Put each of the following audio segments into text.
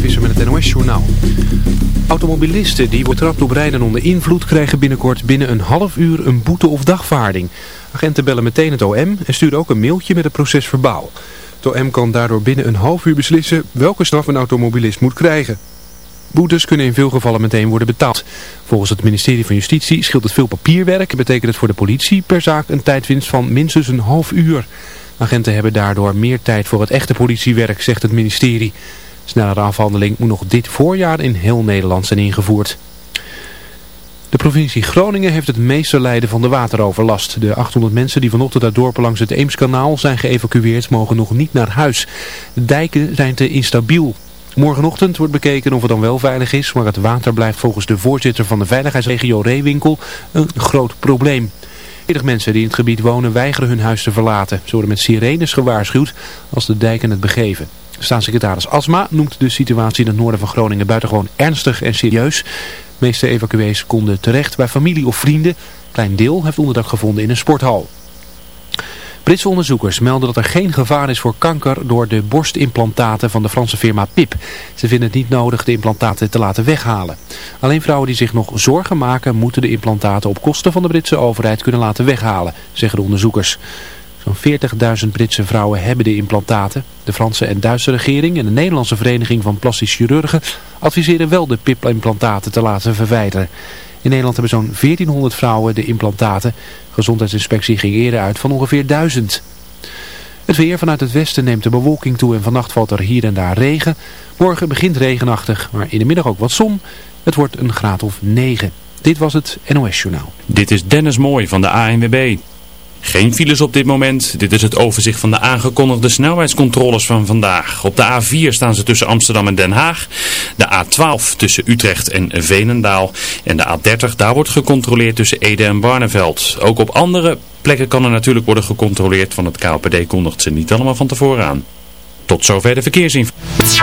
Visser met het NOS-journaal. Automobilisten die worden trapt op rijden onder invloed krijgen binnenkort binnen een half uur een boete of dagvaarding. Agenten bellen meteen het OM en sturen ook een mailtje met het proces verbaal. Het OM kan daardoor binnen een half uur beslissen welke straf een automobilist moet krijgen. Boetes kunnen in veel gevallen meteen worden betaald. Volgens het ministerie van Justitie scheelt het veel papierwerk en betekent het voor de politie per zaak een tijdwinst van minstens een half uur. Agenten hebben daardoor meer tijd voor het echte politiewerk, zegt het ministerie. Snellere afhandeling moet nog dit voorjaar in heel Nederland zijn ingevoerd. De provincie Groningen heeft het meeste lijden van de wateroverlast. De 800 mensen die vanochtend uit dorpen langs het Eemskanaal zijn geëvacueerd mogen nog niet naar huis. De dijken zijn te instabiel. Morgenochtend wordt bekeken of het dan wel veilig is, maar het water blijft volgens de voorzitter van de veiligheidsregio Reewinkel een groot probleem. 40 mensen die in het gebied wonen weigeren hun huis te verlaten. Ze worden met sirenes gewaarschuwd als de dijken het begeven. Staatssecretaris Asma noemt de situatie in het noorden van Groningen buitengewoon ernstig en serieus. De meeste evacuees konden terecht bij familie of vrienden. Klein deel heeft onderdak gevonden in een sporthal. Britse onderzoekers melden dat er geen gevaar is voor kanker door de borstimplantaten van de Franse firma PIP. Ze vinden het niet nodig de implantaten te laten weghalen. Alleen vrouwen die zich nog zorgen maken moeten de implantaten op kosten van de Britse overheid kunnen laten weghalen, zeggen de onderzoekers. Zo'n 40.000 Britse vrouwen hebben de implantaten. De Franse en Duitse regering en de Nederlandse Vereniging van Plastisch Chirurgen adviseren wel de PIP-implantaten te laten verwijderen. In Nederland hebben zo'n 1400 vrouwen de implantaten. Gezondheidsinspectie ging eerder uit van ongeveer 1000. Het weer vanuit het westen neemt de bewolking toe en vannacht valt er hier en daar regen. Morgen begint regenachtig, maar in de middag ook wat zon. Het wordt een graad of 9. Dit was het NOS Journaal. Dit is Dennis Mooi van de ANWB. Geen files op dit moment. Dit is het overzicht van de aangekondigde snelheidscontroles van vandaag. Op de A4 staan ze tussen Amsterdam en Den Haag. De A12 tussen Utrecht en Veenendaal. En de A30 daar wordt gecontroleerd tussen Ede en Barneveld. Ook op andere plekken kan er natuurlijk worden gecontroleerd. Want het KLPD kondigt ze niet allemaal van tevoren aan. Tot zover de verkeersinformatie.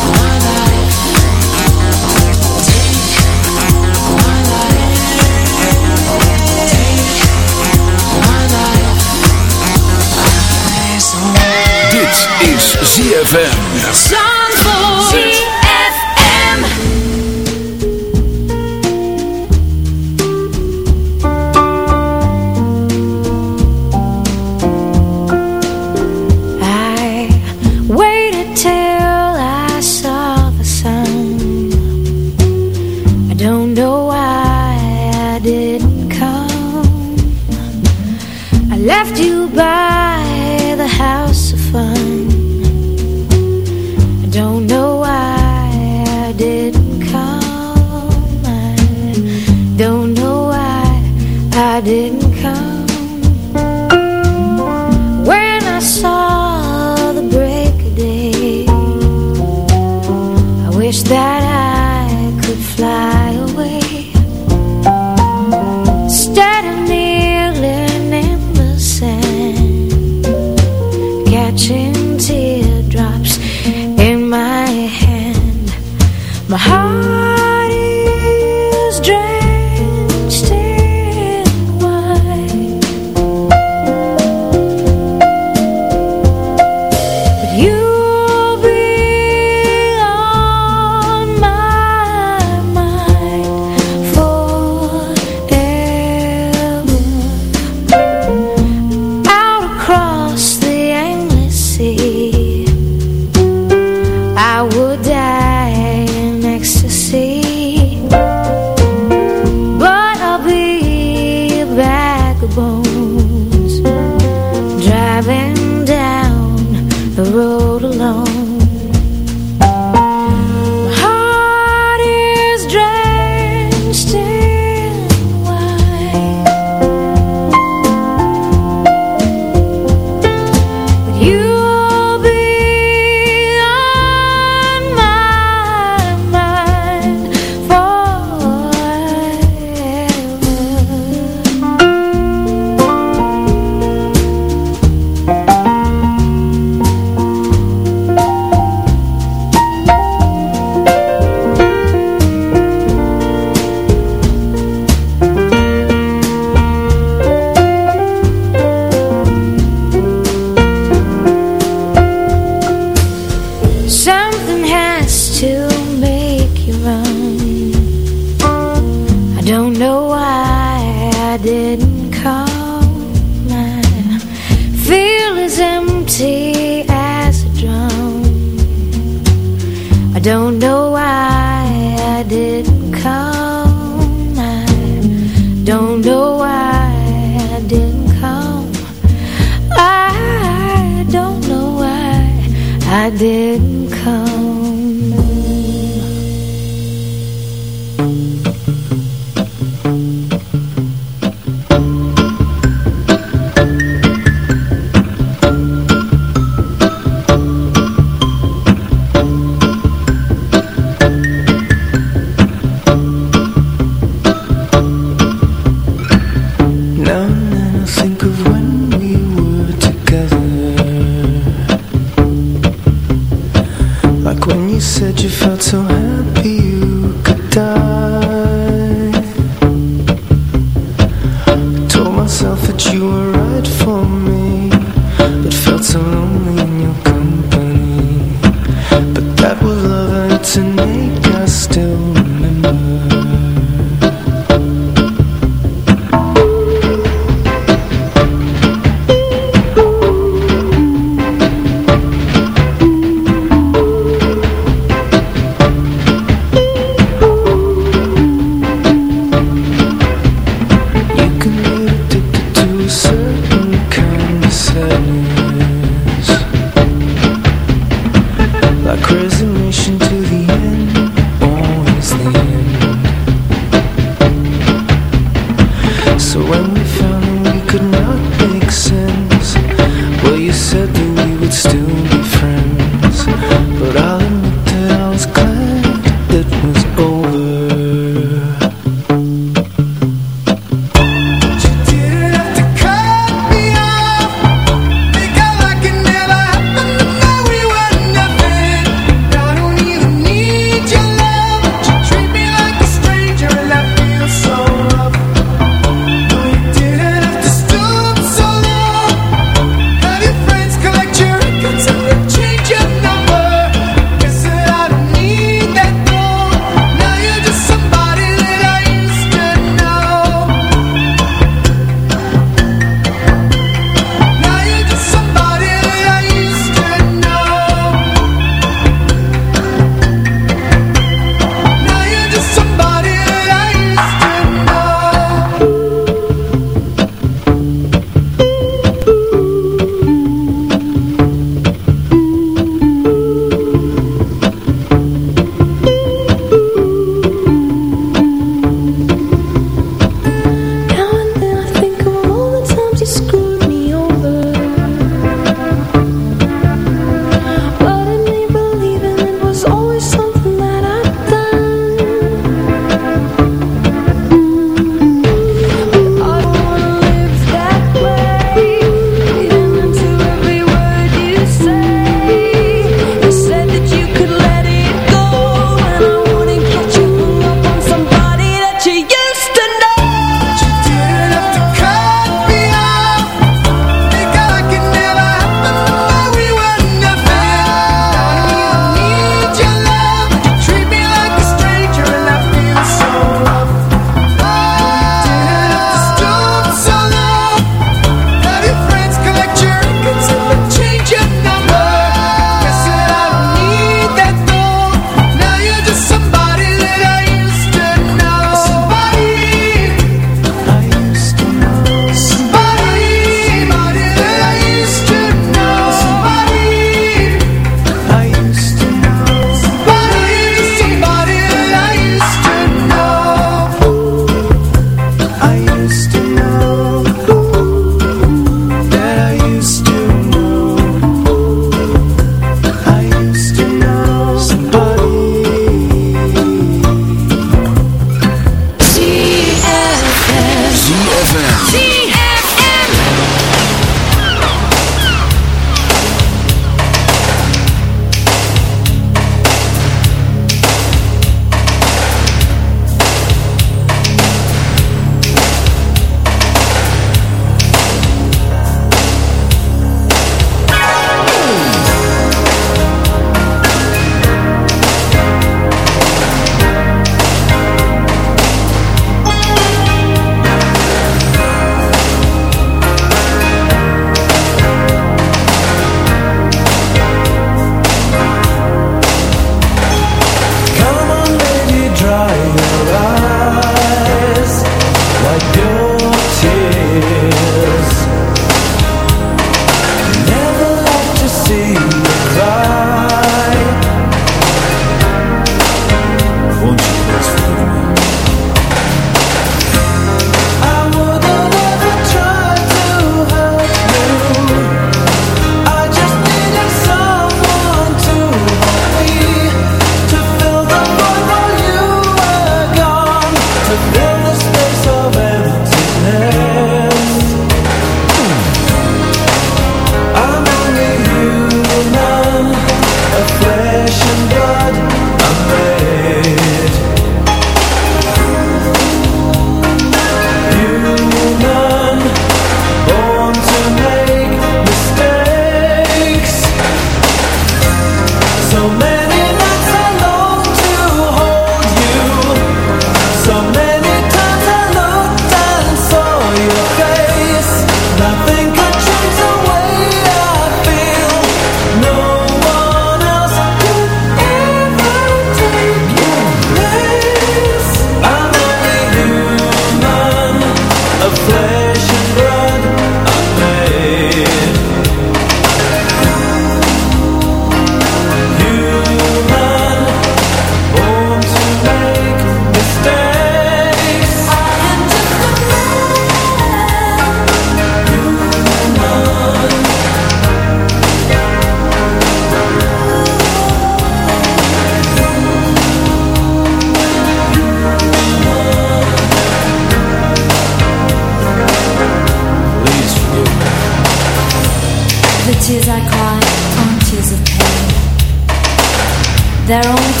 their own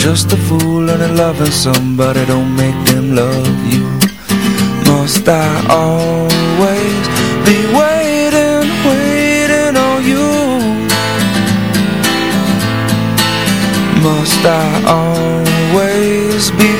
just a fool, and I'm loving somebody don't make them love you. Must I always be waiting, waiting on you? Must I always be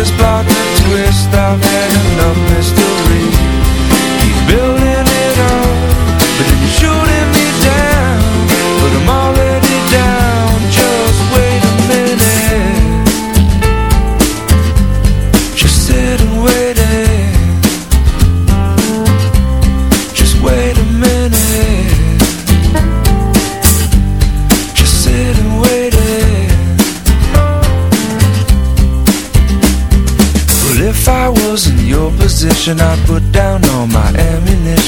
Want this